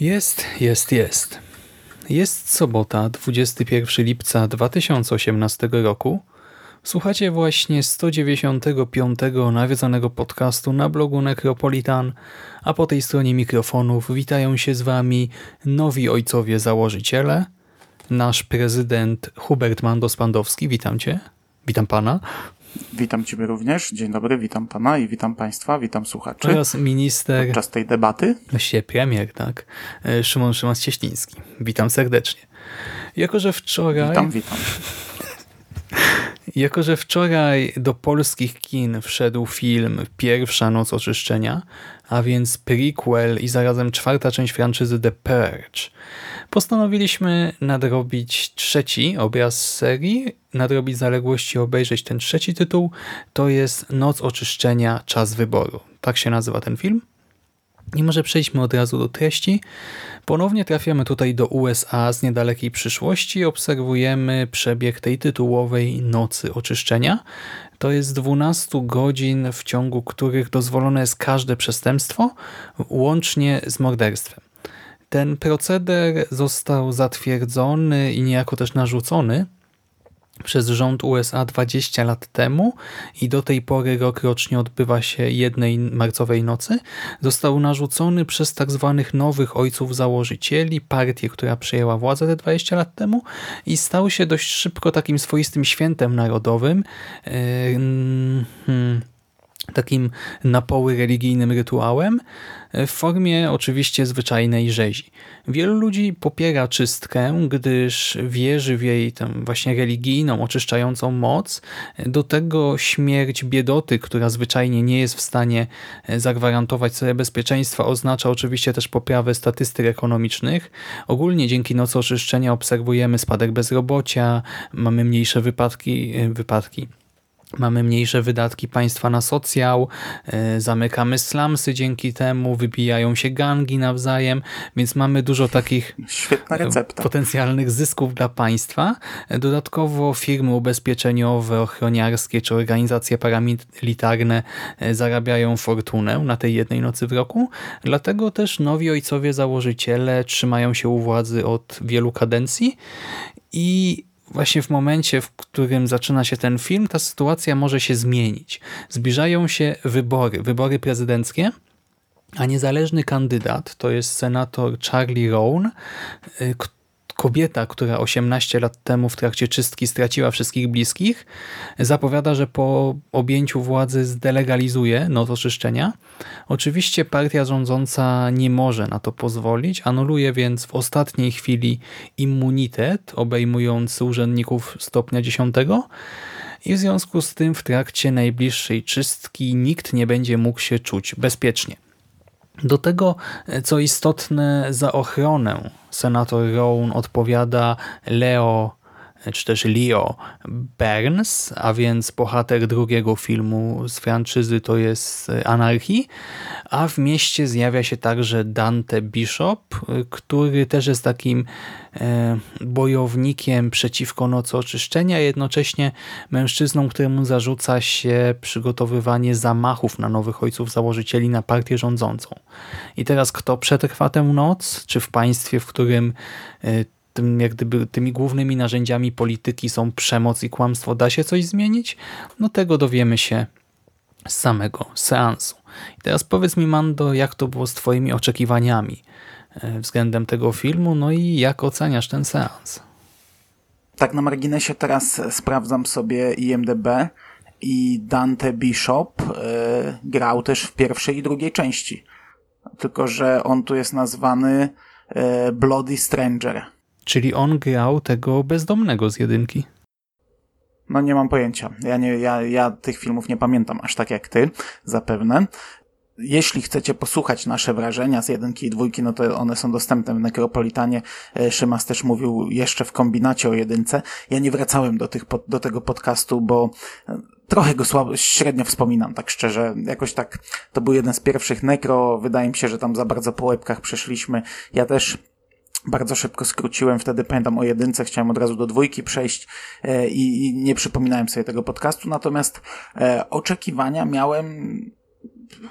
Jest, jest, jest. Jest sobota, 21 lipca 2018 roku. Słuchacie właśnie 195 nawiedzonego podcastu na blogu Necropolitan, a po tej stronie mikrofonów witają się z Wami nowi ojcowie założyciele, nasz prezydent Hubert Mandos-Pandowski, witam Cię, witam Pana. Witam Ciebie również. Dzień dobry, witam Pana i witam Państwa, witam słuchaczy. Oraz minister... Podczas tej debaty. Właściwie premier, tak. E, Szymon Szymas-Cieśliński. Witam serdecznie. Jako, że wczoraj... Witam, witam. Jako, że wczoraj do polskich kin wszedł film Pierwsza Noc Oczyszczenia, a więc prequel i zarazem czwarta część franczyzy The Purge, postanowiliśmy nadrobić trzeci obraz serii, nadrobić zaległości, obejrzeć ten trzeci tytuł, to jest Noc Oczyszczenia, Czas Wyboru. Tak się nazywa ten film. I może przejdźmy od razu do treści. Ponownie trafiamy tutaj do USA z niedalekiej przyszłości i obserwujemy przebieg tej tytułowej Nocy Oczyszczenia. To jest 12 godzin, w ciągu których dozwolone jest każde przestępstwo, łącznie z morderstwem. Ten proceder został zatwierdzony i niejako też narzucony przez rząd USA 20 lat temu i do tej pory rok rocznie odbywa się jednej marcowej nocy, został narzucony przez tak zwanych nowych ojców założycieli, partię, która przejęła władzę te 20 lat temu i stał się dość szybko takim swoistym świętem narodowym. Yy, takim napoły religijnym rytuałem w formie oczywiście zwyczajnej rzezi. Wielu ludzi popiera czystkę, gdyż wierzy w jej tam właśnie religijną, oczyszczającą moc. Do tego śmierć biedoty, która zwyczajnie nie jest w stanie zagwarantować sobie bezpieczeństwa, oznacza oczywiście też poprawę statystyk ekonomicznych. Ogólnie dzięki nocy oczyszczenia obserwujemy spadek bezrobocia, mamy mniejsze wypadki, wypadki Mamy mniejsze wydatki państwa na socjal, e, zamykamy slumsy dzięki temu, wybijają się gangi nawzajem, więc mamy dużo takich recepta. potencjalnych zysków dla państwa. Dodatkowo firmy ubezpieczeniowe, ochroniarskie czy organizacje paramilitarne e, zarabiają fortunę na tej jednej nocy w roku. Dlatego też nowi ojcowie założyciele trzymają się u władzy od wielu kadencji i właśnie w momencie, w którym zaczyna się ten film, ta sytuacja może się zmienić. Zbliżają się wybory, wybory prezydenckie, a niezależny kandydat, to jest senator Charlie Rowan, y, kobieta, która 18 lat temu w trakcie czystki straciła wszystkich bliskich, zapowiada, że po objęciu władzy zdelegalizuje noc oczyszczenia. Oczywiście partia rządząca nie może na to pozwolić, anuluje więc w ostatniej chwili immunitet obejmujący urzędników stopnia 10 i w związku z tym w trakcie najbliższej czystki nikt nie będzie mógł się czuć bezpiecznie. Do tego, co istotne, za ochronę. Senator Rowan odpowiada Leo czy też Leo Burns, a więc bohater drugiego filmu z franczyzy to jest Anarchii, a w mieście zjawia się także Dante Bishop, który też jest takim e, bojownikiem przeciwko nocy oczyszczenia, jednocześnie mężczyzną, któremu zarzuca się przygotowywanie zamachów na nowych ojców założycieli na partię rządzącą. I teraz kto przetrwa tę noc? Czy w państwie, w którym e, tym, jak gdyby, tymi głównymi narzędziami polityki są przemoc i kłamstwo, da się coś zmienić? No tego dowiemy się z samego seansu. I teraz powiedz mi, Mando, jak to było z twoimi oczekiwaniami e, względem tego filmu, no i jak oceniasz ten seans? Tak na marginesie teraz sprawdzam sobie IMDB i Dante Bishop y, grał też w pierwszej i drugiej części. Tylko, że on tu jest nazwany y, Bloody Stranger. Czyli on grał tego bezdomnego z jedynki. No nie mam pojęcia. Ja, nie, ja, ja tych filmów nie pamiętam aż tak jak ty, zapewne. Jeśli chcecie posłuchać nasze wrażenia z jedynki i dwójki, no to one są dostępne w Nekropolitanie. E, Szymas też mówił jeszcze w kombinacie o jedynce. Ja nie wracałem do, tych, do tego podcastu, bo e, trochę go słabo, średnio wspominam, tak szczerze. Jakoś tak, to był jeden z pierwszych nekro. Wydaje mi się, że tam za bardzo po łebkach przeszliśmy. Ja też bardzo szybko skróciłem, wtedy pamiętam o jedynce, chciałem od razu do dwójki przejść e, i, i nie przypominałem sobie tego podcastu, natomiast e, oczekiwania miałem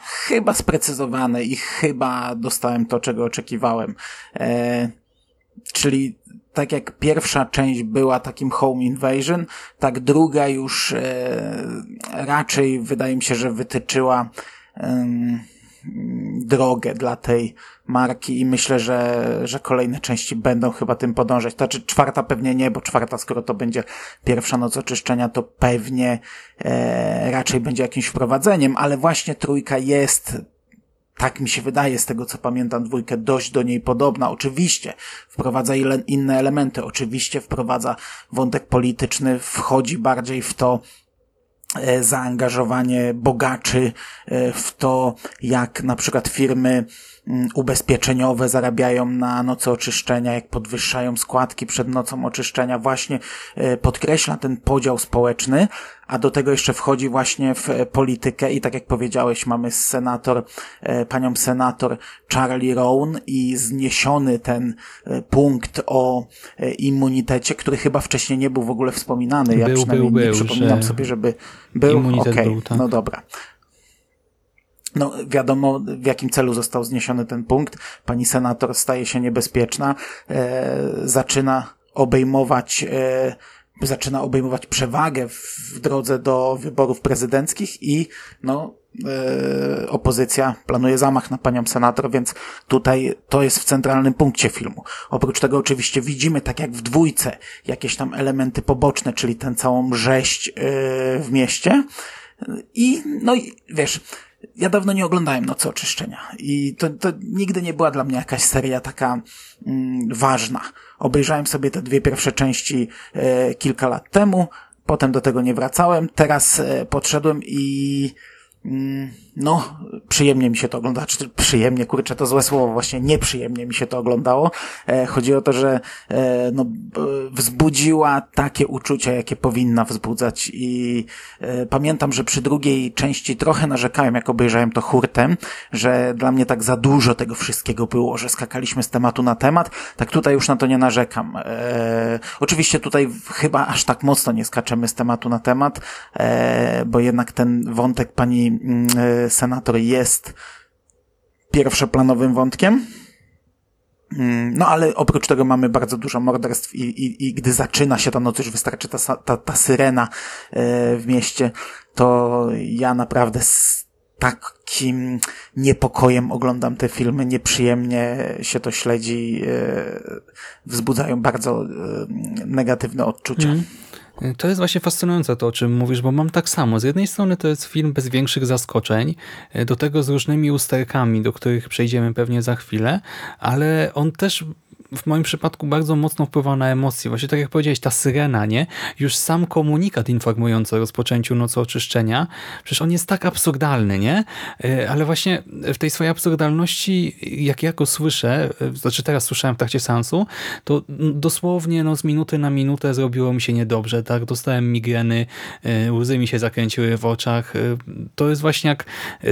chyba sprecyzowane i chyba dostałem to, czego oczekiwałem. E, czyli tak jak pierwsza część była takim home invasion, tak druga już e, raczej wydaje mi się, że wytyczyła e, drogę dla tej marki i myślę, że, że kolejne części będą chyba tym podążać. Znaczy czwarta pewnie nie, bo czwarta, skoro to będzie pierwsza noc oczyszczenia, to pewnie e, raczej będzie jakimś wprowadzeniem, ale właśnie trójka jest tak mi się wydaje z tego, co pamiętam, dwójkę dość do niej podobna. Oczywiście wprowadza inne elementy, oczywiście wprowadza wątek polityczny, wchodzi bardziej w to, zaangażowanie bogaczy e, w to, jak na przykład firmy mm, ubezpieczeniowe zarabiają na nocy oczyszczenia, jak podwyższają składki przed nocą oczyszczenia, właśnie e, podkreśla ten podział społeczny, a do tego jeszcze wchodzi właśnie w politykę i tak jak powiedziałeś, mamy senator, panią senator Charlie Rowan i zniesiony ten punkt o immunitecie, który chyba wcześniej nie był w ogóle wspominany. Ja był, przynajmniej był, nie był, przypominam że... sobie, żeby był? Immunitet okay. był, tak. no dobra. No, wiadomo, w jakim celu został zniesiony ten punkt. Pani senator staje się niebezpieczna, e, zaczyna obejmować, e, zaczyna obejmować przewagę w drodze do wyborów prezydenckich i, no, e, opozycja planuje zamach na panią senator, więc tutaj to jest w centralnym punkcie filmu. Oprócz tego oczywiście widzimy, tak jak w dwójce, jakieś tam elementy poboczne, czyli tę całą rzeź e, w mieście. I, no i wiesz, ja dawno nie oglądałem Nocy Oczyszczenia i to, to nigdy nie była dla mnie jakaś seria taka mm, ważna. Obejrzałem sobie te dwie pierwsze części e, kilka lat temu, potem do tego nie wracałem, teraz e, podszedłem i no, przyjemnie mi się to ogląda, czy przyjemnie, kurczę, to złe słowo, właśnie nieprzyjemnie mi się to oglądało. E, chodzi o to, że e, no, wzbudziła takie uczucia, jakie powinna wzbudzać i e, pamiętam, że przy drugiej części trochę narzekałem, jak obejrzałem to hurtem, że dla mnie tak za dużo tego wszystkiego było, że skakaliśmy z tematu na temat, tak tutaj już na to nie narzekam. E, oczywiście tutaj chyba aż tak mocno nie skaczemy z tematu na temat, e, bo jednak ten wątek pani e, senator jest pierwszoplanowym wątkiem. Mm, no ale oprócz tego mamy bardzo dużo morderstw i, i, i gdy zaczyna się ta noc, już wystarczy ta, ta, ta syrena e, w mieście, to ja naprawdę z takim niepokojem oglądam te filmy, nieprzyjemnie się to śledzi, e, wzbudzają bardzo negatywne odczucia. Mm. To jest właśnie fascynujące to, o czym mówisz, bo mam tak samo. Z jednej strony to jest film bez większych zaskoczeń, e, do tego z różnymi usterkami, do których przejdziemy pewnie za chwilę, ale on też w moim przypadku bardzo mocno wpływa na emocje. Właśnie tak jak powiedziałeś, ta syrena, nie? Już sam komunikat informujący o rozpoczęciu nocy oczyszczenia, przecież on jest tak absurdalny, nie? E, ale właśnie w tej swojej absurdalności, jak ja go słyszę, e, znaczy teraz słyszałem w trakcie sensu, to dosłownie no, z minuty na minutę zrobiło mi się niedobrze, tak? Dostałem migreny, e, łzy mi się zakręciły w oczach. To jest właśnie jak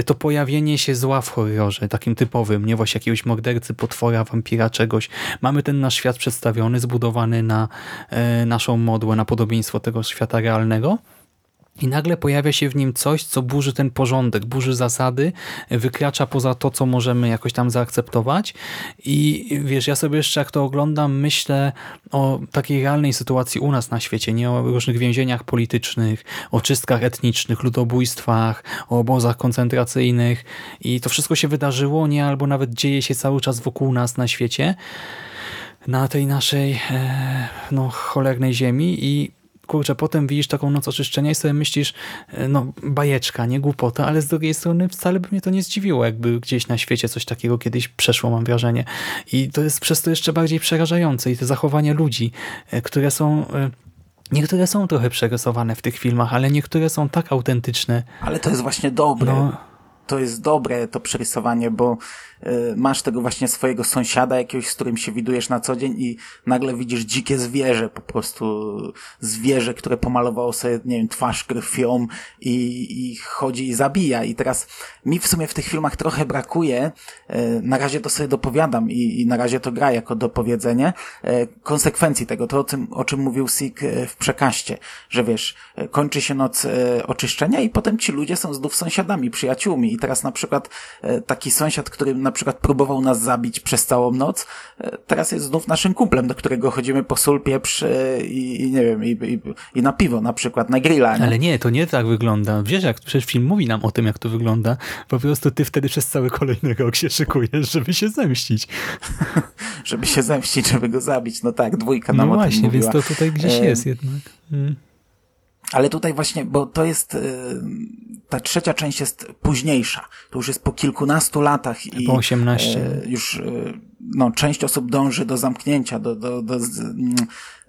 to pojawienie się zła w horrorze, takim typowym, nie? Właśnie jakiegoś mordercy, potwora, wampira, czegoś mamy ten nasz świat przedstawiony, zbudowany na e, naszą modłę, na podobieństwo tego świata realnego. i nagle pojawia się w nim coś, co burzy ten porządek, burzy zasady, wykracza poza to, co możemy jakoś tam zaakceptować. I wiesz, ja sobie jeszcze jak to oglądam, myślę o takiej realnej sytuacji u nas na świecie, nie o różnych więzieniach politycznych, o czystkach etnicznych, ludobójstwach, o obozach koncentracyjnych. I to wszystko się wydarzyło, nie? Albo nawet dzieje się cały czas wokół nas na świecie, na tej naszej e, no, cholernej ziemi i kurczę, potem widzisz taką noc oczyszczenia i sobie myślisz, e, no bajeczka, nie głupota, ale z drugiej strony wcale by mnie to nie zdziwiło, jakby gdzieś na świecie coś takiego kiedyś przeszło, mam wrażenie. I to jest przez to jeszcze bardziej przerażające i te zachowania ludzi, e, które są... Niektóre są trochę przerysowane w tych filmach, ale niektóre są tak autentyczne. Ale to jest właśnie dobre. No, To jest dobre to przerysowanie, bo y, masz tego właśnie swojego sąsiada jakiegoś, z którym się widujesz na co dzień i nagle widzisz dzikie zwierzę, po prostu zwierzę, które pomalowało sobie, nie wiem, twarz krwią i, i chodzi i zabija. I teraz mi w sumie w tych filmach trochę brakuje, y, na razie to sobie dopowiadam i, i na razie to gra jako dopowiedzenie, y, konsekwencji tego, to o tym, o czym mówił Sik w przekaście, że wiesz, kończy się noc oczyszczenia i potem ci ludzie są znów sąsiadami, przyjaciółmi i teraz na przykład y, taki sąsiad, który na przykład próbował nas zabić przez całą noc, y, teraz jest znów naszym kumplem, do którego chodzimy po sól, pieprz y, i, i nie wiem, i, i, i na piwo na przykład, na grilla, nie? ale nie, to nie tak wygląda. Wiesz, jak przecież film mówi nam o tym, jak to wygląda. Po prostu ty wtedy przez cały kolejny rok się szykujesz, żeby się zemścić. żeby się zemścić, żeby go zabić. No tak, dwójka nam No o tym właśnie, więc to tutaj gdzieś E, jest jednak. Mm. Ale tutaj właśnie, bo to jest, y, ta trzecia część jest późniejsza. To już jest po kilkunastu latach i Po 18. e, już y, no, część osób dąży do zamknięcia, do, do, do mm,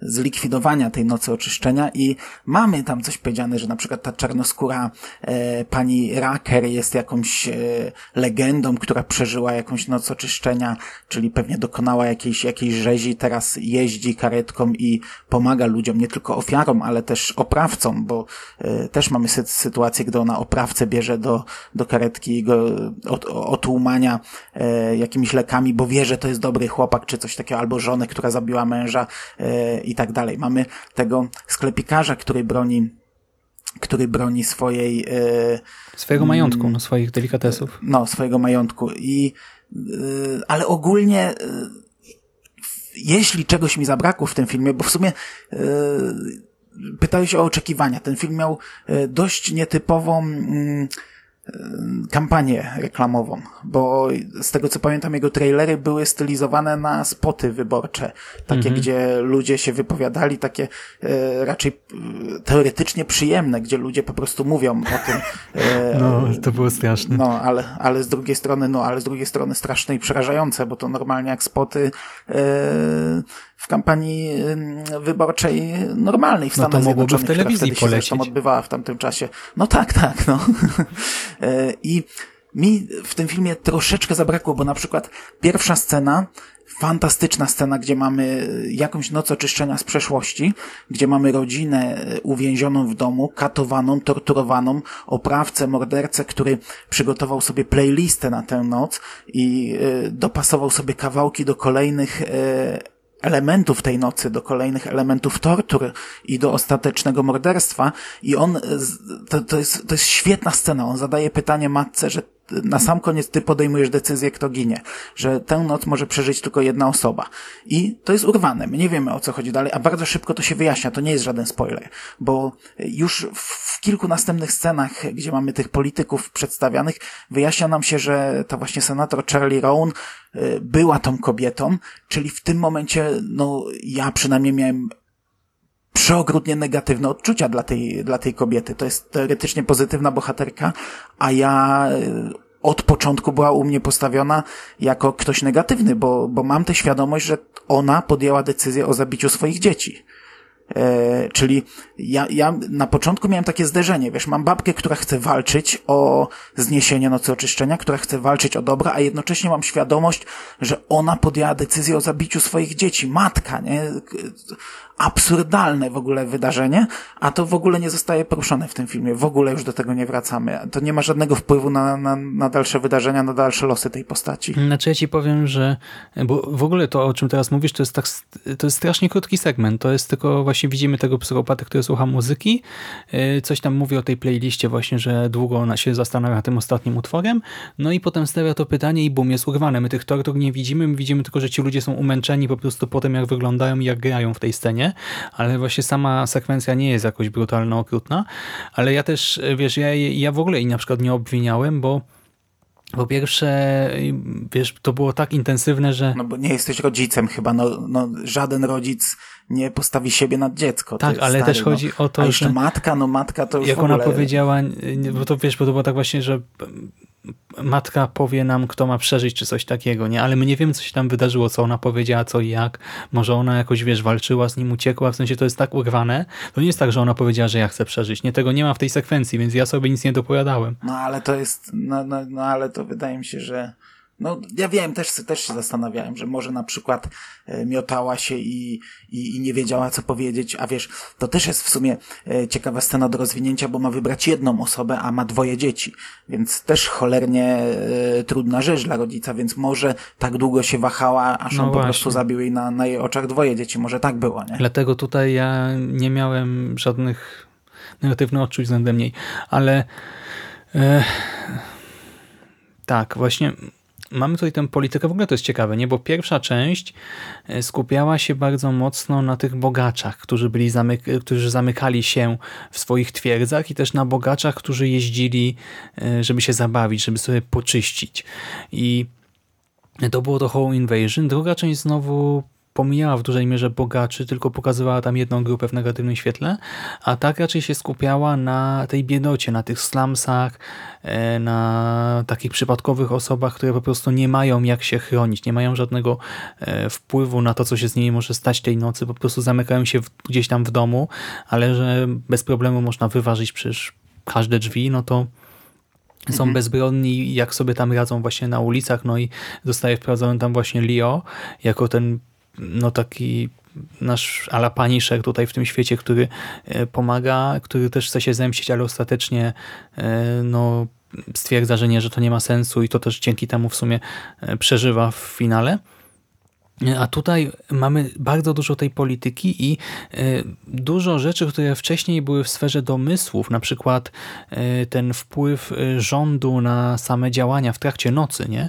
zlikwidowania tej nocy oczyszczenia i mamy tam coś powiedziane, że na przykład ta czarnoskóra e, pani Raker jest jakąś e, legendą, która przeżyła jakąś noc oczyszczenia, czyli pewnie dokonała jakiejś, jakiejś rzezi, teraz jeździ karetką i pomaga ludziom, nie tylko ofiarom, ale też oprawcom, bo e, też mamy sy sytuację, gdy ona oprawcę bierze do, do karetki go od, otłumania e, jakimiś lekami, bo wie, że to jest dobry chłopak, czy coś takiego, albo żonę, która zabiła męża e, i tak dalej. Mamy tego sklepikarza, który broni który broni swojej e, Swojego majątku, no, swoich delikatesów. no, swojego majątku. I, yy, ale ogólnie, jeśli czegoś mi zabrakło w tym filmie, bo w sumie yy, pytałeś o oczekiwania. Ten film miał dość nietypową yy, kampanię reklamową, bo z tego co pamiętam jego trailery były stylizowane na spoty wyborcze, takie gdzie ludzie się wypowiadali, takie e, raczej e, teoretycznie przyjemne, gdzie ludzie po prostu mówią o tym. E, No, to było straszne. no, ale, ale z drugiej strony, no, ale z drugiej strony straszne i przerażające, bo to normalnie jak spoty e, w kampanii wyborczej normalnej w No to Stanach mogłoby w Zjednoczonych, która telewizji wtedy się polecieć. odbywała w tamtym czasie. No tak, tak, no. E, I mi w tym filmie troszeczkę zabrakło, bo na przykład pierwsza scena, fantastyczna scena, gdzie mamy jakąś noc oczyszczenia z przeszłości, gdzie mamy rodzinę e, uwięzioną w domu, katowaną, torturowaną, oprawcę, mordercę, który przygotował sobie playlistę na tę noc i e, dopasował sobie kawałki do kolejnych elementów tej nocy, do kolejnych elementów tortur i do ostatecznego morderstwa. I on, to, to, jest, to jest świetna scena, on zadaje pytanie matce, że na sam koniec ty podejmujesz decyzję, kto ginie, że tę noc może przeżyć tylko jedna osoba. I to jest urwane, my nie wiemy o co chodzi dalej, a bardzo szybko to się wyjaśnia, to nie jest żaden spoiler, bo już w kilku następnych scenach, gdzie mamy tych polityków przedstawianych, wyjaśnia nam się, że ta właśnie senator Charlie Rowan y, była tą kobietą, czyli w tym momencie, no, ja przynajmniej miałem przeogrudnie negatywne odczucia dla tej, dla tej kobiety. To jest teoretycznie pozytywna bohaterka, a ja y, od początku była u mnie postawiona jako ktoś negatywny, bo, bo mam tę świadomość, że ona podjęła decyzję o zabiciu swoich dzieci. E, czyli ja, ja na początku miałem takie zderzenie, wiesz, mam babkę, która chce walczyć o zniesienie nocy oczyszczenia, która chce walczyć o dobra, a jednocześnie mam świadomość, że ona podjęła decyzję o zabiciu swoich dzieci, matka, nie? Absurdalne w ogóle wydarzenie, a to w ogóle nie zostaje poruszone w tym filmie. W ogóle już do tego nie wracamy. To nie ma żadnego wpływu na, na, na dalsze wydarzenia, na dalsze losy tej postaci. Znaczy ja ci powiem, że bo w ogóle to, o czym teraz mówisz, to jest, tak, to jest strasznie krótki segment. To jest tylko właśnie widzimy tego psychopatę, który słucha muzyki, yy, coś tam mówi o tej playliście właśnie, że długo się zastanawia tym ostatnim utworem, no i potem stawia to pytanie i bum, jest urwane. My tych tortur nie widzimy, my widzimy tylko, że ci ludzie są umęczeni po prostu po tym, jak wyglądają i jak grają w tej scenie, ale właśnie sama sekwencja nie jest jakoś brutalna, okrutna, ale ja też, wiesz, ja, ja w ogóle jej na przykład nie obwiniałem, bo po pierwsze, wiesz, to było tak intensywne, że... No bo nie jesteś rodzicem chyba, no, no żaden rodzic nie postawi siebie nad dziecko. Tak, ale stary, też chodzi no. o to, A jeszcze że... matka, no matka to już Jak w ogóle... ona powiedziała, bo to wiesz, bo to było tak właśnie, że matka powie nam, kto ma przeżyć, czy coś takiego, nie? Ale my nie wiemy, co się tam wydarzyło, co ona powiedziała, co i jak. Może ona jakoś, wiesz, walczyła, z nim uciekła, w sensie to jest tak urwane. To nie jest tak, że ona powiedziała, że ja chcę przeżyć. Nie, tego nie ma w tej sekwencji, więc ja sobie nic nie dopowiadałem. No ale to jest, no, no, no ale to wydaje mi się, że no, ja wiem, też, też się zastanawiałem, że może na przykład e, miotała się i, i, i nie wiedziała, co powiedzieć, a wiesz, to też jest w sumie e, ciekawa scena do rozwinięcia, bo ma wybrać jedną osobę, a ma dwoje dzieci, więc też cholernie e, trudna rzecz dla rodzica, więc może tak długo się wahała, aż No on po właśnie. prostu zabił jej na, na jej oczach dwoje dzieci, może tak było, nie? Dlatego tutaj ja nie miałem żadnych negatywnych odczuć względem niej, ale e, tak, właśnie mamy tutaj tę politykę, w ogóle to jest ciekawe, nie? bo pierwsza część e, skupiała się bardzo mocno na tych bogaczach, którzy, byli zamyk którzy zamykali się w swoich twierdzach i też na bogaczach, którzy jeździli, e, żeby się zabawić, żeby sobie poczyścić. I to było to Home Invasion. Druga część znowu pomijała w dużej mierze bogaczy, tylko pokazywała tam jedną grupę w negatywnym świetle, a tak raczej się skupiała na tej biedocie, na tych slumsach, e, na takich przypadkowych osobach, które po prostu nie mają jak się chronić, nie mają żadnego e, wpływu na to, co się z nimi może stać tej nocy, po prostu zamykają się gdzieś tam w domu, ale że bez problemu można wyważyć przecież każde drzwi, no to są bezbronni jak sobie tam radzą właśnie na ulicach, no i zostaje wprowadzony tam właśnie Leo, jako ten no taki nasz ala tutaj w tym świecie, który e, pomaga, który też chce się zemścić, ale ostatecznie e, no, stwierdza, że nie, że to nie ma sensu i to też dzięki temu w sumie e, przeżywa w finale. A tutaj mamy bardzo dużo tej polityki i dużo rzeczy, które wcześniej były w sferze domysłów, na przykład ten wpływ rządu na same działania w trakcie nocy. nie?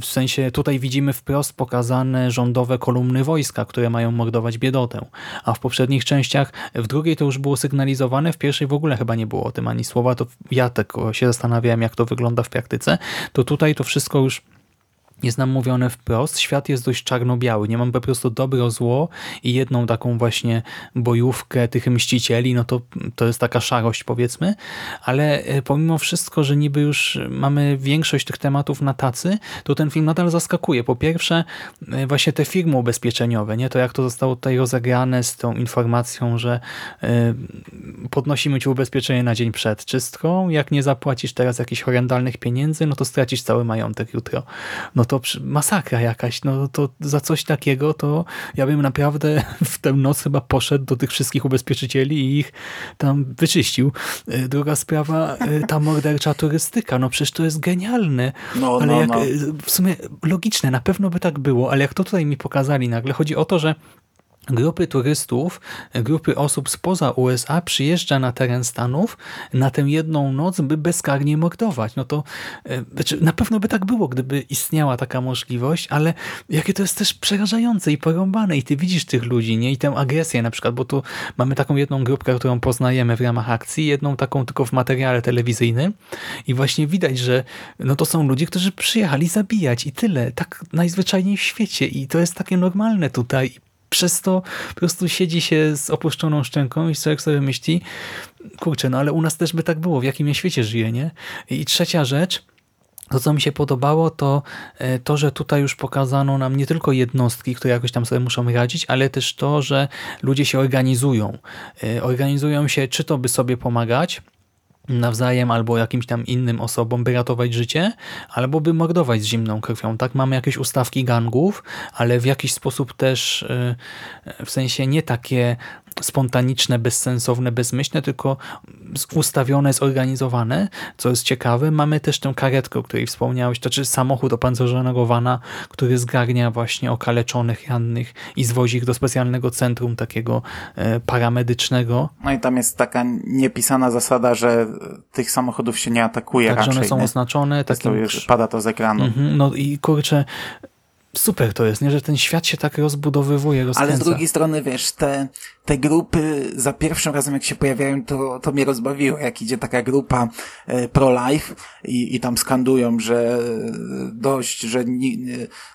W sensie tutaj widzimy wprost pokazane rządowe kolumny wojska, które mają mordować biedotę. A w poprzednich częściach, w drugiej to już było sygnalizowane, w pierwszej w ogóle chyba nie było o tym ani słowa, to ja tylko się zastanawiałem, jak to wygląda w praktyce. To tutaj to wszystko już jest nam mówione wprost, świat jest dość czarno-biały, nie mam po prostu dobro, zło i jedną taką właśnie bojówkę tych mścicieli, no to, to jest taka szarość powiedzmy, ale e, pomimo wszystko, że niby już mamy większość tych tematów na tacy, to ten film nadal zaskakuje. Po pierwsze e, właśnie te firmy ubezpieczeniowe, nie to jak to zostało tutaj rozegrane z tą informacją, że e, podnosimy ci ubezpieczenie na dzień przed czystką, jak nie zapłacisz teraz jakichś horrendalnych pieniędzy, no to stracisz cały majątek jutro. No to masakra jakaś, no to za coś takiego to ja bym naprawdę w tę noc chyba poszedł do tych wszystkich ubezpieczycieli i ich tam wyczyścił. Druga sprawa, ta mordercza turystyka, no przecież to jest genialne, No, ale no, jak, no. w sumie logiczne, na pewno by tak było, ale jak to tutaj mi pokazali nagle, chodzi o to, że Grupy turystów, grupy osób spoza USA przyjeżdża na teren Stanów na tę jedną noc, by bezkarnie mordować. No to e, znaczy, na pewno by tak było, gdyby istniała taka możliwość, ale jakie to jest też przerażające i porąbane i ty widzisz tych ludzi, nie? I tę agresję na przykład, bo tu mamy taką jedną grupkę, którą poznajemy w ramach akcji, jedną taką tylko w materiale telewizyjnym i właśnie widać, że no to są ludzie, którzy przyjechali zabijać i tyle. Tak najzwyczajniej w świecie i to jest takie normalne tutaj przez to po prostu siedzi się z opuszczoną szczęką i człowiek sobie myśli, kurczę, no ale u nas też by tak było, w jakim ja świecie żyję, nie? I trzecia rzecz, to, co mi się podobało, to e, to, że tutaj już pokazano nam nie tylko jednostki, które jakoś tam sobie muszą radzić, ale też to, że ludzie się organizują. E, Organizują się, czy to by sobie pomagać, nawzajem albo jakimś tam innym osobom, by ratować życie, albo by mordować z zimną krwią. Tak, mamy jakieś ustawki gangów, ale w jakiś sposób też y, w sensie nie takie spontaniczne, bezsensowne, bezmyślne, tylko ustawione, zorganizowane, co jest ciekawe. Mamy też tę karetkę, o której wspomniałeś, to czy samochód opancerzonego wana, który zgarnia właśnie okaleczonych, rannych i zwozi ich do specjalnego centrum takiego e, paramedycznego. No i tam jest taka niepisana zasada, że tych samochodów się nie atakuje tak, raczej. one są nie? oznaczone. Takim... To już pada to z ekranu. Mhm, no i kurczę, super to jest, nie? że ten świat się tak rozbudowywuje, rozkręca. Ale z drugiej strony, wiesz, te, te grupy za pierwszym razem jak się pojawiają, to, to mnie rozbawiło, jak idzie taka grupa e, pro-life i, i tam skandują, że dość, że nie,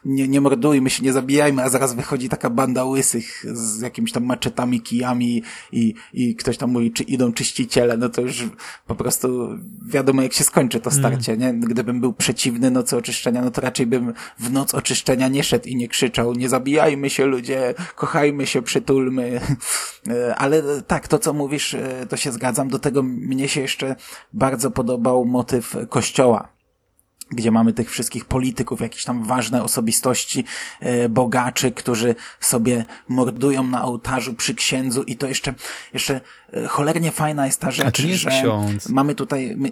nie, nie mordujmy się, nie zabijajmy, a zaraz wychodzi taka banda łysych z jakimiś tam maczetami, kijami i, i ktoś tam mówi, czy idą czyściciele, no to już po prostu wiadomo jak się skończy to starcie, mm. nie? Gdybym był przeciwny nocy oczyszczenia, no to raczej bym w noc oczyszczenia nie szedł i nie krzyczał, nie zabijajmy się ludzie, kochajmy się, przytulmy. E, ale tak, to co mówisz, e, to się zgadzam. Do tego mnie się jeszcze bardzo podobał motyw kościoła gdzie mamy tych wszystkich polityków, jakieś tam ważne osobistości, e, bogaczy, którzy sobie mordują na ołtarzu przy księdzu i to jeszcze, jeszcze cholernie fajna jest ta rzecz, że ksiądz. mamy tutaj, my,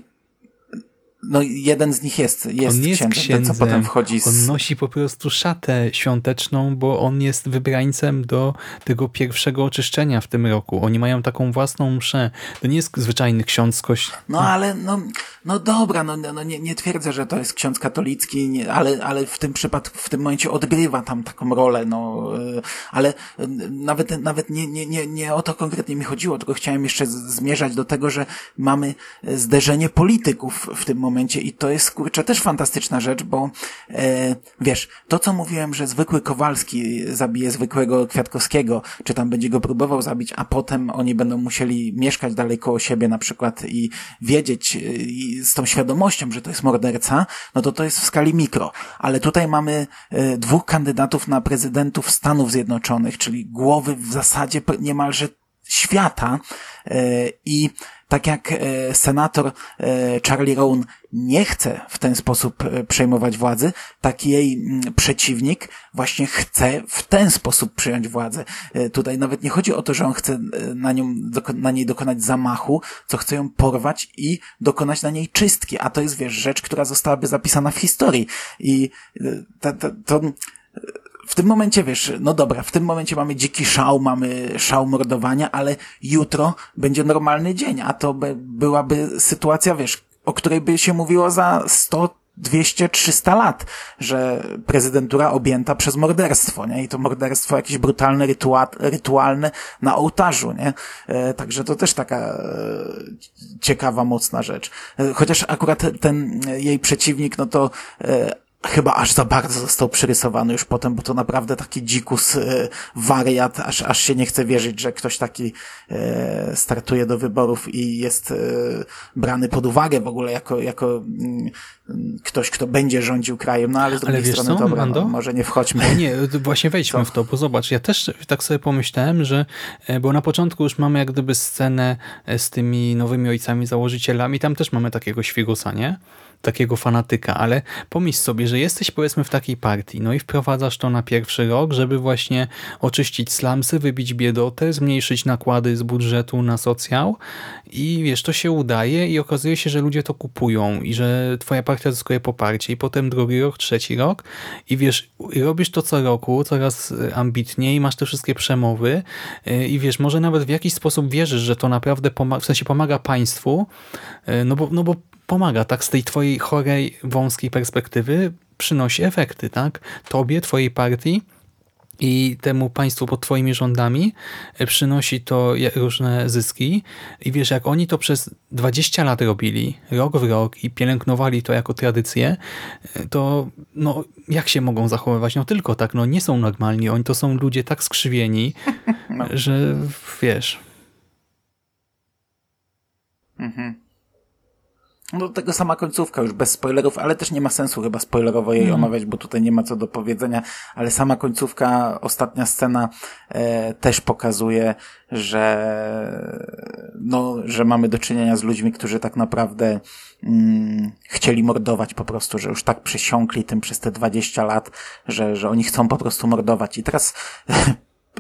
no jeden z nich jest, jest, on jest księdzem, księdzem, ten, co potem wchodzi z... On nosi po prostu szatę świąteczną, bo on jest wybrańcem do tego pierwszego oczyszczenia w tym roku. Oni mają taką własną mszę. To nie jest zwyczajny ksiądz koś... No ale, no, no dobra, no, no nie, nie twierdzę, że to jest ksiądz katolicki, nie, ale, ale w tym przypadku, w tym momencie odgrywa tam taką rolę, no, y, ale y, nawet, nawet nie, nie, nie, nie o to konkretnie mi chodziło, tylko chciałem jeszcze zmierzać do tego, że mamy zderzenie polityków w tym momencie momencie i to jest, kurczę, też fantastyczna rzecz, bo e, wiesz, to co mówiłem, że zwykły Kowalski zabije zwykłego Kwiatkowskiego, czy tam będzie go próbował zabić, a potem oni będą musieli mieszkać dalej koło siebie na przykład i wiedzieć i z tą świadomością, że to jest morderca, no to to jest w skali mikro. Ale tutaj mamy e, dwóch kandydatów na prezydentów Stanów Zjednoczonych, czyli głowy w zasadzie niemalże świata e, i tak jak e, senator e, Charlie Rowan nie chce w ten sposób przejmować władzy, tak jej mm, przeciwnik właśnie chce w ten sposób przyjąć władzę. Tutaj nawet nie chodzi o to, że on chce na, nią, na niej dokonać zamachu, co chce ją porwać i dokonać na niej czystki, a to jest, wiesz, rzecz, która zostałaby zapisana w historii. I to, to, to w tym momencie wiesz, no dobra, w tym momencie mamy dziki szał, mamy szał mordowania, ale jutro będzie normalny dzień, a to by, byłaby sytuacja, wiesz, o której by się mówiło za 100, 200, 300 lat, że prezydentura objęta przez morderstwo, nie? I to morderstwo jakieś brutalne, rytua rytualne na ołtarzu, nie? E, także to też taka e, ciekawa, mocna rzecz. E, chociaż akurat ten jej przeciwnik, no to e, chyba aż za bardzo został przerysowany już potem, bo to naprawdę taki dzikus, e, wariat, aż, aż się nie chce wierzyć, że ktoś taki e, startuje do wyborów i jest e, brany pod uwagę w ogóle jako, jako mm, ktoś, kto będzie rządził krajem, no ale z drugiej ale strony co, dobra, no, może nie wchodźmy. Ale nie, właśnie wejdźmy co? w to, bo zobacz, ja też tak sobie pomyślałem, że, bo na początku już mamy jak gdyby scenę z tymi nowymi ojcami założycielami, tam też mamy takiego świgusa, nie? Takiego fanatyka, ale pomyśl sobie, że jesteś powiedzmy w takiej partii, no i wprowadzasz to na pierwszy rok, żeby właśnie oczyścić slamsy, wybić biedotę, zmniejszyć nakłady z budżetu na socjal i wiesz, to się udaje i okazuje się, że ludzie to kupują i że twoja partia zyskuje poparcie i potem drugi rok, trzeci rok i wiesz, robisz to co roku, coraz ambitniej, masz te wszystkie przemowy y, i wiesz, może nawet w jakiś sposób wierzysz, że to naprawdę pomaga, w sensie pomaga państwu, y, no bo, no bo pomaga, tak? Z tej twojej chorej, wąskiej perspektywy przynosi efekty, tak? Tobie, twojej partii i temu państwu pod twoimi rządami e, przynosi to różne zyski i wiesz, jak oni to przez 20 lat robili, rok w rok i pielęgnowali to jako tradycję, e, to no, jak się mogą zachowywać? No tylko tak, no nie są normalni, oni to są ludzie tak skrzywieni, no. że wiesz... Mhm. No do tego sama końcówka, już bez spoilerów, ale też nie ma sensu chyba spoilerowo jej Mm. omawiać, bo tutaj nie ma co do powiedzenia, ale sama końcówka, ostatnia scena e, też pokazuje, że no, że mamy do czynienia z ludźmi, którzy tak naprawdę mm, chcieli mordować po prostu, że już tak przysiąkli tym przez te 20 lat, że, że oni chcą po prostu mordować. I teraz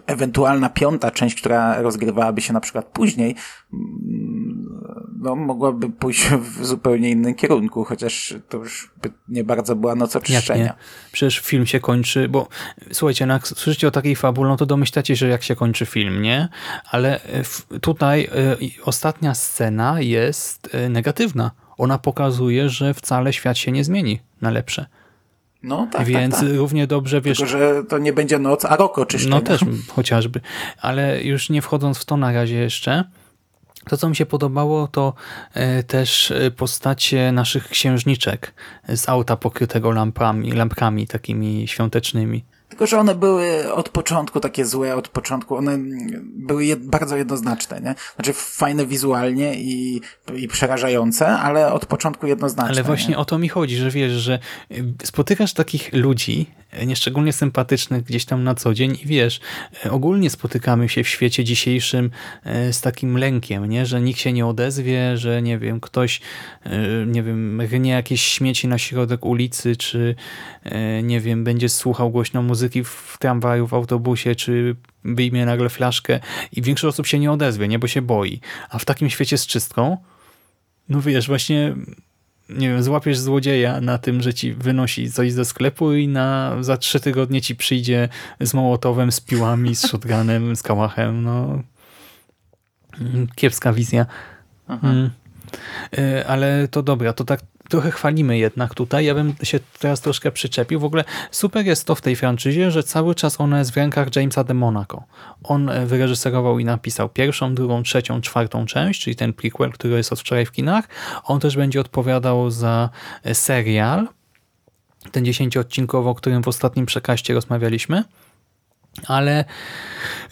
ewentualna piąta część, która rozgrywałaby się na przykład później, mm, no, mogłaby pójść w zupełnie innym kierunku, chociaż to już nie bardzo była noc Jak oczyszczenia. nie? Przecież film się kończy, bo słuchajcie, no jak słyszycie o takiej fabule, no to domyślacie się, jak się kończy film, nie? Ale e, tutaj e, ostatnia scena jest e, negatywna. Ona pokazuje, że wcale świat się nie zmieni na lepsze. No tak, Więc tak, tak. równie dobrze, wiesz, Tylko, że to nie będzie noc, a rok oczyszczenia. no też chociażby. Ale już nie wchodząc w to na razie jeszcze, to co mi się podobało, to e, też e, postacie naszych księżniczek z auta pokrytego lampami, lampkami takimi świątecznymi. Tylko, że one były od początku takie złe, od początku one były jed bardzo jednoznaczne, nie? Znaczy fajne wizualnie i, i przerażające, ale od początku jednoznaczne. Ale właśnie nie? o to mi chodzi, że wiesz, że y, spotykasz takich ludzi, y, nieszczególnie sympatycznych gdzieś tam na co dzień i wiesz, y, ogólnie spotykamy się w świecie dzisiejszym z takim lękiem, nie? że nikt się nie odezwie, że nie wiem, ktoś nie wiem, rnie jakieś śmieci na środek ulicy, czy nie wiem, będzie słuchał głośno muzyki w tramwaju, w autobusie, czy wyjmie nagle flaszkę i większość osób się nie odezwie, nie, bo się boi. A w takim świecie z czystką no wiesz, właśnie nie wiem, złapiesz złodzieja na tym, że ci wynosi coś ze sklepu i na za trzy tygodnie ci przyjdzie z mołotowem, z piłami, z shotgunem, z kałachem, no Mm, kiepska wizja. Mm. Y, Ale to dobra, to tak trochę chwalimy jednak tutaj. Ja bym się teraz troszkę przyczepił. W ogóle super jest to w tej franczyzie, że cały czas ona jest w rękach Jamesa de Monaco. On e, wyreżyserował i napisał pierwszą, drugą, trzecią, czwartą część, czyli ten prequel, który jest od wczoraj w kinach. On też będzie odpowiadał za e, serial, ten dziesięcioodcinkowy, o którym w ostatnim przekaście rozmawialiśmy. Ale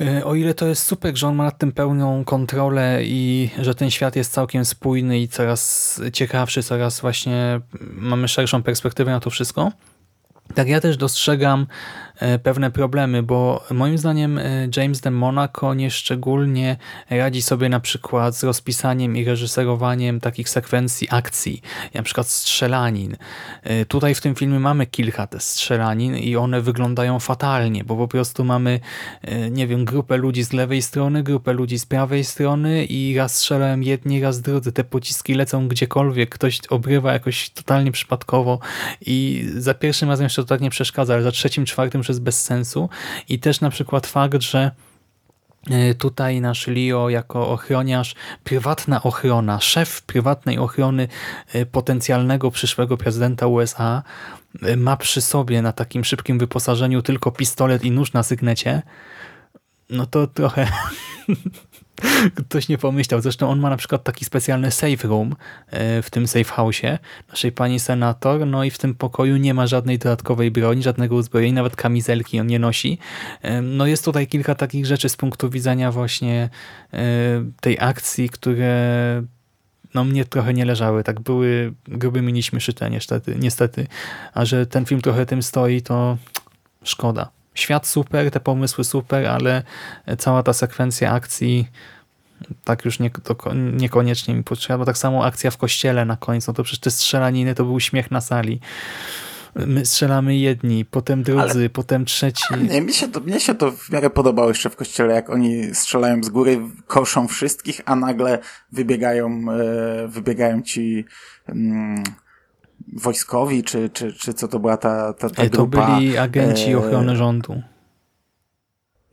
e, o ile to jest super, że on ma nad tym pełną kontrolę i że ten świat jest całkiem spójny i coraz ciekawszy, coraz właśnie mamy szerszą perspektywę na to wszystko, tak ja też dostrzegam pewne problemy, bo moim zdaniem e, James de Monaco nieszczególnie radzi sobie na przykład z rozpisaniem i reżyserowaniem takich sekwencji akcji, na przykład strzelanin. E, Tutaj w tym filmie mamy kilka te strzelanin i one wyglądają fatalnie, bo po prostu mamy, e, nie wiem, grupę ludzi z lewej strony, grupę ludzi z prawej strony i raz strzelają jedni, raz drudzy. Te pociski lecą gdziekolwiek, ktoś obrywa jakoś totalnie przypadkowo i za pierwszym razem jeszcze to tak nie przeszkadza, ale za trzecim, czwartym jest bez sensu. I też na przykład fakt, że e, Tutaj nasz Leo jako ochroniarz, prywatna ochrona, szef prywatnej ochrony e, potencjalnego przyszłego prezydenta USA e, ma przy sobie na takim szybkim wyposażeniu tylko pistolet i nóż na sygnecie, no to trochę ktoś nie pomyślał. Zresztą on ma na przykład taki specjalny safe room e, w tym safe house'ie naszej pani senator, no i w tym pokoju nie ma żadnej dodatkowej broni, żadnego uzbrojenia, nawet kamizelki on nie nosi. No jest tutaj kilka takich rzeczy z punktu widzenia właśnie e, tej akcji, które no mnie trochę nie leżały, tak były grubymi nićmi szyte niestety, niestety. A że ten film trochę tym stoi, to szkoda. Świat super, te pomysły super, ale cała ta sekwencja akcji tak już nie, to ko- niekoniecznie mi potrzeba, bo tak samo akcja w kościele na końcu, no to przecież te strzelaniny to był śmiech na sali. My strzelamy jedni, potem drudzy, potem trzeci. Nie, mi się, to, mnie się to w miarę podobało jeszcze w kościele, jak oni strzelają z góry, koszą wszystkich, a nagle wybiegają, e, wybiegają ci mm, wojskowi, czy, czy, czy co to była ta, ta, ta E, to grupa. byli agenci e, ochrony rządu.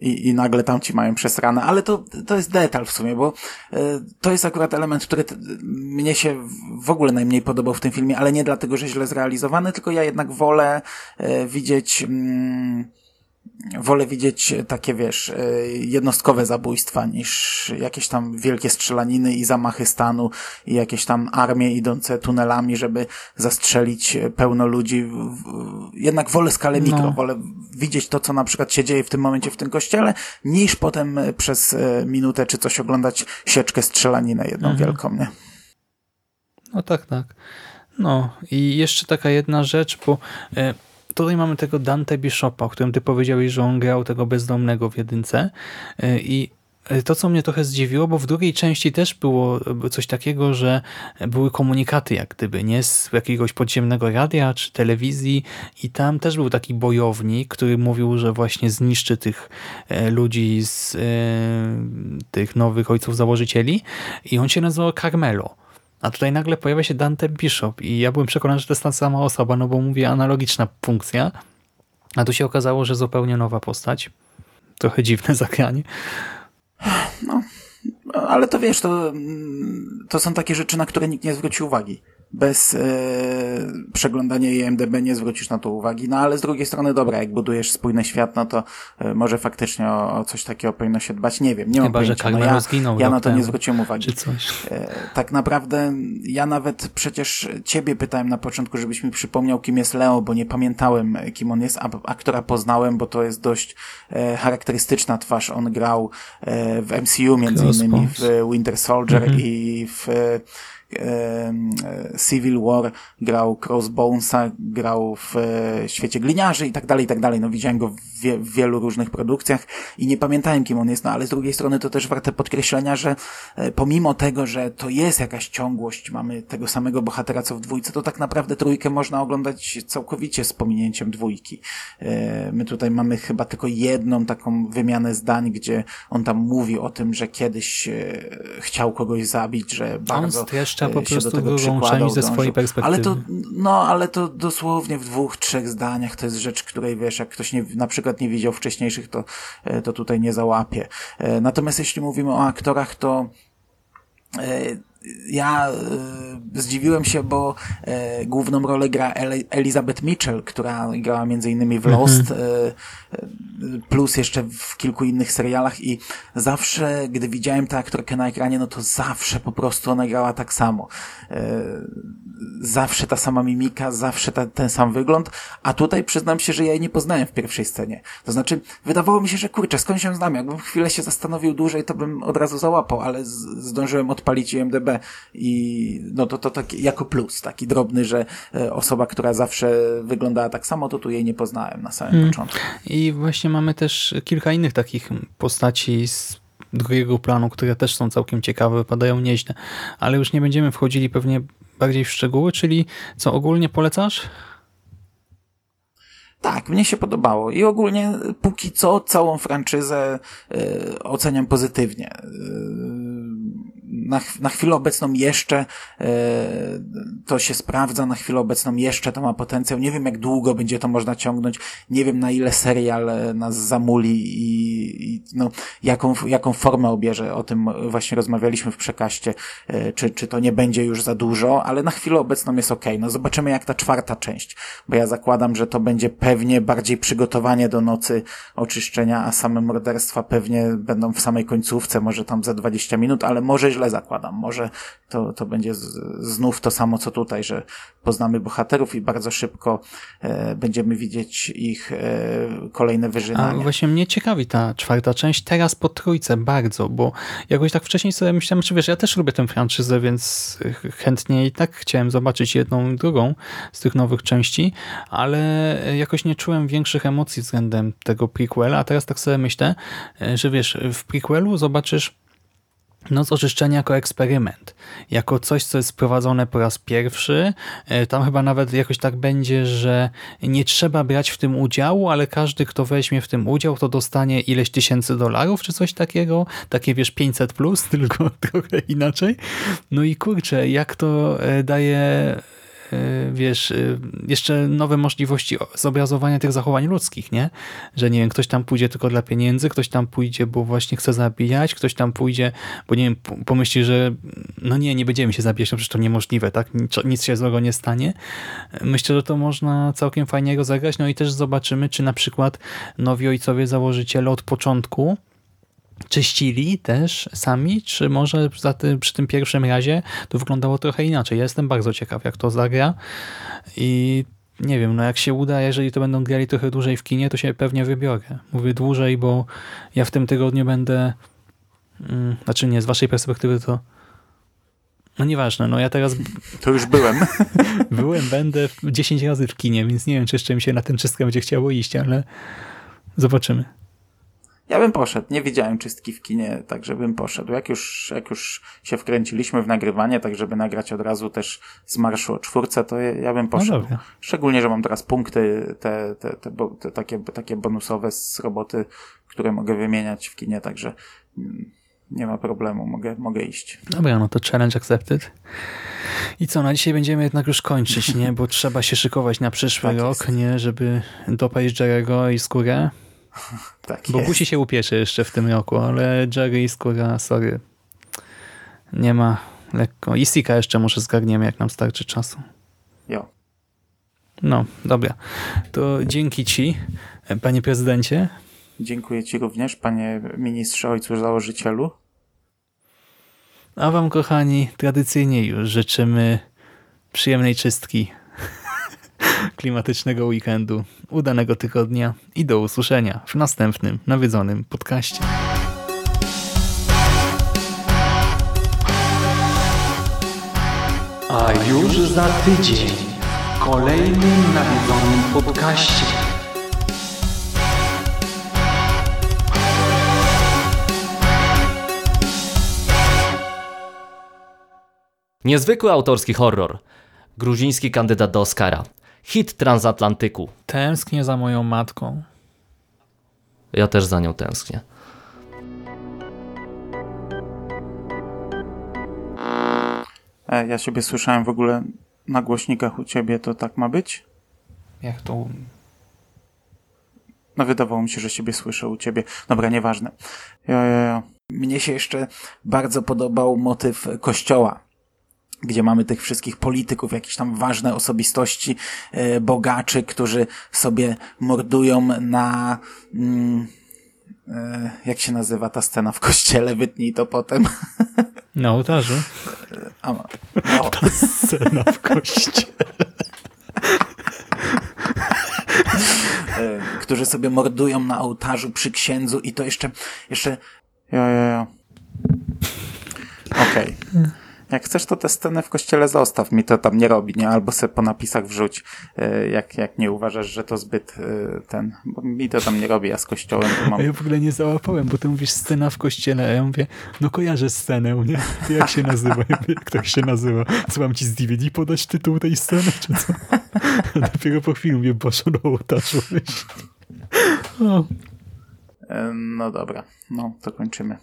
i, i nagle tam ci mają przesrane, ale to, to jest detal w sumie, bo e, to jest akurat element, który t, mnie się w ogóle najmniej podobał w tym filmie, ale nie dlatego, że źle zrealizowany, tylko ja jednak wolę e, widzieć mm, wolę widzieć takie, wiesz, e, jednostkowe zabójstwa niż jakieś tam wielkie strzelaniny i zamachy stanu i jakieś tam armie idące tunelami, żeby zastrzelić pełno ludzi. Jednak wolę skalę mikro, No. wolę widzieć to, co na przykład się dzieje w tym momencie w tym kościele, niż potem e, przez e, minutę czy coś oglądać sieczkę strzelaninę jedną wielką, nie? No tak, tak. No i jeszcze taka jedna rzecz, bo e, tutaj mamy tego Dante Bishopa, o którym ty powiedziałeś, że on grał tego bezdomnego w jedynce e, i e, to, co mnie trochę zdziwiło, bo w drugiej części też było coś takiego, że były komunikaty jak gdyby, nie? Z jakiegoś podziemnego radia czy telewizji i tam też był taki bojownik, który mówił, że właśnie zniszczy tych e, ludzi z e, tych nowych ojców założycieli i on się nazywał Carmelo. A tutaj nagle pojawia się Dante Bishop i ja byłem przekonany, że to jest ta sama osoba, no bo mówię analogiczna funkcja, a tu się okazało, że zupełnie nowa postać. Trochę dziwne zagranie. No, ale to wiesz, to, to są takie rzeczy, na które nikt nie zwróci uwagi bez e, przeglądania IMDB nie zwrócisz na to uwagi, no ale z drugiej strony dobra, jak budujesz spójny świat, no to e, może faktycznie o, o, coś takiego powinno się dbać, nie wiem, nie Chyba, mam pojęcia. Że no ja, zginął ja na to nie zwróciłem uwagi. Czy coś. E, tak naprawdę ja nawet przecież ciebie pytałem na początku, żebyś mi przypomniał, kim jest Leo, bo nie pamiętałem, kim on jest, a aktora poznałem, bo to jest dość e, charakterystyczna twarz. On grał e, w MCU między innymi w Winter Soldier mhm. i w Civil War, grał Crossbonesa, grał w e, Świecie Gliniarzy i tak dalej, i tak dalej. No widziałem go w, wie, w, wielu różnych produkcjach i nie pamiętałem kim on jest, no ale z drugiej strony to też warte podkreślenia, że e, pomimo tego, że to jest jakaś ciągłość, mamy tego samego bohatera co w dwójce, to tak naprawdę trójkę można oglądać całkowicie z pominięciem dwójki. E, my tutaj mamy chyba tylko jedną taką wymianę zdań, gdzie on tam mówi o tym, że kiedyś chciał kogoś zabić, że bardzo trzeba po prostu drugą część ze swojej perspektywy. Ale to, no, ale to dosłownie w dwóch, trzech zdaniach to jest rzecz, której wiesz, jak ktoś nie, na przykład nie widział wcześniejszych, to, e, to tutaj nie załapie. E, natomiast jeśli mówimy o aktorach, to e, ja e, zdziwiłem się, bo e, główną rolę gra Elizabeth Mitchell, która grała między innymi w Lost, mhm. e, plus jeszcze w kilku innych serialach i zawsze, gdy widziałem tę aktorkę na ekranie, no to zawsze po prostu ona grała tak samo. Zawsze ta sama mimika, zawsze ta, ten sam wygląd, a tutaj przyznam się, że ja jej nie poznałem w pierwszej scenie. To znaczy, wydawało mi się, że kurczę, skąd się znam? Jakbym chwilę się zastanowił dłużej, to bym od razu załapał, ale z, zdążyłem odpalić IMDB i no to, to taki jako plus, taki drobny, że e, osoba, która zawsze wyglądała tak samo, to tu jej nie poznałem na samym hmm. początku. I właśnie mamy też kilka innych takich postaci z drugiego planu, które też są całkiem ciekawe, wypadają nieźle, ale już nie będziemy wchodzili pewnie bardziej w szczegóły, czyli co ogólnie polecasz? Tak, mnie się podobało i ogólnie póki co całą franczyzę y, oceniam pozytywnie. Y, na, na chwilę obecną jeszcze e, to się sprawdza, na chwilę obecną jeszcze to ma potencjał. Nie wiem, jak długo będzie to można ciągnąć, nie wiem, na ile serial e, nas zamuli i, i no, jaką, jaką formę obierze. O tym właśnie rozmawialiśmy w przekaście, e, czy, czy to nie będzie już za dużo, ale na chwilę obecną jest ok. No zobaczymy, jak ta czwarta część, bo ja zakładam, że to będzie pewnie bardziej przygotowanie do nocy oczyszczenia, a same morderstwa pewnie będą w samej końcówce, może tam za 20 minut, ale może źle zakładam. Może to, to będzie z, znów to samo, co tutaj, że poznamy bohaterów i bardzo szybko e, będziemy widzieć ich e, kolejne wyżynania. A właśnie mnie ciekawi ta czwarta część, teraz po trójce bardzo, bo jakoś tak wcześniej sobie myślałem, czy wiesz, ja też lubię tę franczyzę, więc chętnie i tak chciałem zobaczyć jedną i drugą z tych nowych części, ale jakoś nie czułem większych emocji względem tego prequela, a teraz tak sobie myślę, e, że wiesz, w prequelu zobaczysz Noc oczyszczenia jako eksperyment, jako coś, co jest prowadzone po raz pierwszy. E, tam chyba nawet jakoś tak będzie, że nie trzeba brać w tym udziału, ale każdy, kto weźmie w tym udział, to dostanie ileś tysięcy dolarów, czy coś takiego. Takie wiesz, 500 plus, tylko trochę inaczej. No i kurczę, jak to e, daje wiesz, e, jeszcze nowe możliwości zobrazowania tych zachowań ludzkich, nie? Że nie wiem, ktoś tam pójdzie tylko dla pieniędzy, ktoś tam pójdzie, bo właśnie chce zabijać, ktoś tam pójdzie, bo nie wiem, pomyśli, że no nie, nie będziemy się zabijać, no przecież to niemożliwe, tak? Nic, nic się złego nie stanie. Myślę, że to można całkiem fajnie rozegrać, no i też zobaczymy, czy na przykład nowi ojcowie założyciele od początku czyścili też sami, czy może ty, przy tym pierwszym razie to wyglądało trochę inaczej. Ja jestem bardzo ciekaw, jak to zagra i nie wiem, no jak się uda, jeżeli to będą grali trochę dłużej w kinie, to się pewnie wybiorę. Mówię dłużej, bo ja w tym tygodniu będę, hmm, znaczy nie, z waszej perspektywy to No nieważne, no ja teraz To już byłem. byłem, będę 10 razy w kinie, więc nie wiem, czy jeszcze mi się na ten czystkę będzie chciało iść, ale zobaczymy. Ja bym poszedł. Nie widziałem czystki w kinie, także bym poszedł. Jak już, jak już się wkręciliśmy w nagrywanie, tak żeby nagrać od razu też z marszu o czwórce, to ja, bym No poszedł. dobra. Szczególnie, że mam teraz punkty te, te, te, te takie, takie bonusowe z roboty, które mogę wymieniać w kinie, także mm, nie ma problemu, mogę, mogę iść. Dobra, no to challenge accepted. I co, na dzisiaj będziemy jednak już kończyć, nie? Bo trzeba się szykować na przyszły Tak rok, jest. nie? Żeby dopaść Jerego i skórę. Tak Bo. Busi się upiecze jeszcze w tym roku, ale Jerry i skóra, sorry. Nie ma lekko. I Sika jeszcze może zgarniemy, jak nam starczy czasu. Jo. No, dobra. To dzięki ci, panie prezydencie. Dziękuję Ci również, panie ministrze, ojcu założycielu. A wam, kochani, tradycyjnie już życzymy przyjemnej czystki, klimatycznego weekendu, udanego tygodnia i do usłyszenia w następnym nawiedzonym podcaście. A już za tydzień w kolejnym nawiedzonym podcaście. Niezwykły autorski horror. Gruziński kandydat do Oscara. Hit transatlantyku. Tęsknię za moją matką. Ja też za nią tęsknię. E, ja siebie słyszałem w ogóle na głośnikach u Ciebie, to tak ma być? Jak to... No wydawało mi się, że siebie słyszę u ciebie. Dobra, nieważne. Jo, jo, jo. Mnie się jeszcze bardzo podobał motyw kościoła, gdzie mamy tych wszystkich polityków, jakieś tam ważne osobistości, e, bogaczy, którzy sobie mordują na... Mm, e, jak się nazywa ta scena w kościele? Wytnij to potem. Na ołtarzu? A, no. Scena w kościele. e, którzy sobie mordują na ołtarzu przy księdzu i to jeszcze, jeszcze, jo, jo, jo. Okej. Jak chcesz, to tę scenę w kościele zostaw, mi to tam nie robi, nie? Albo se po napisach wrzuć, e, jak, jak nie uważasz, że to zbyt e, ten, bo mi to tam nie robi, ja z kościołem to mam. ja w ogóle nie załapałem, bo ty mówisz scena w kościele, a ja mówię, no kojarzę scenę, nie? Ty jak się nazywa? Ja mówię, jak to się nazywa? Co mam ci z DVD podać tytuł tej sceny, czy co? Dopiero po chwili mówię, Boże, no ołtarzu. E, no dobra, no to kończymy.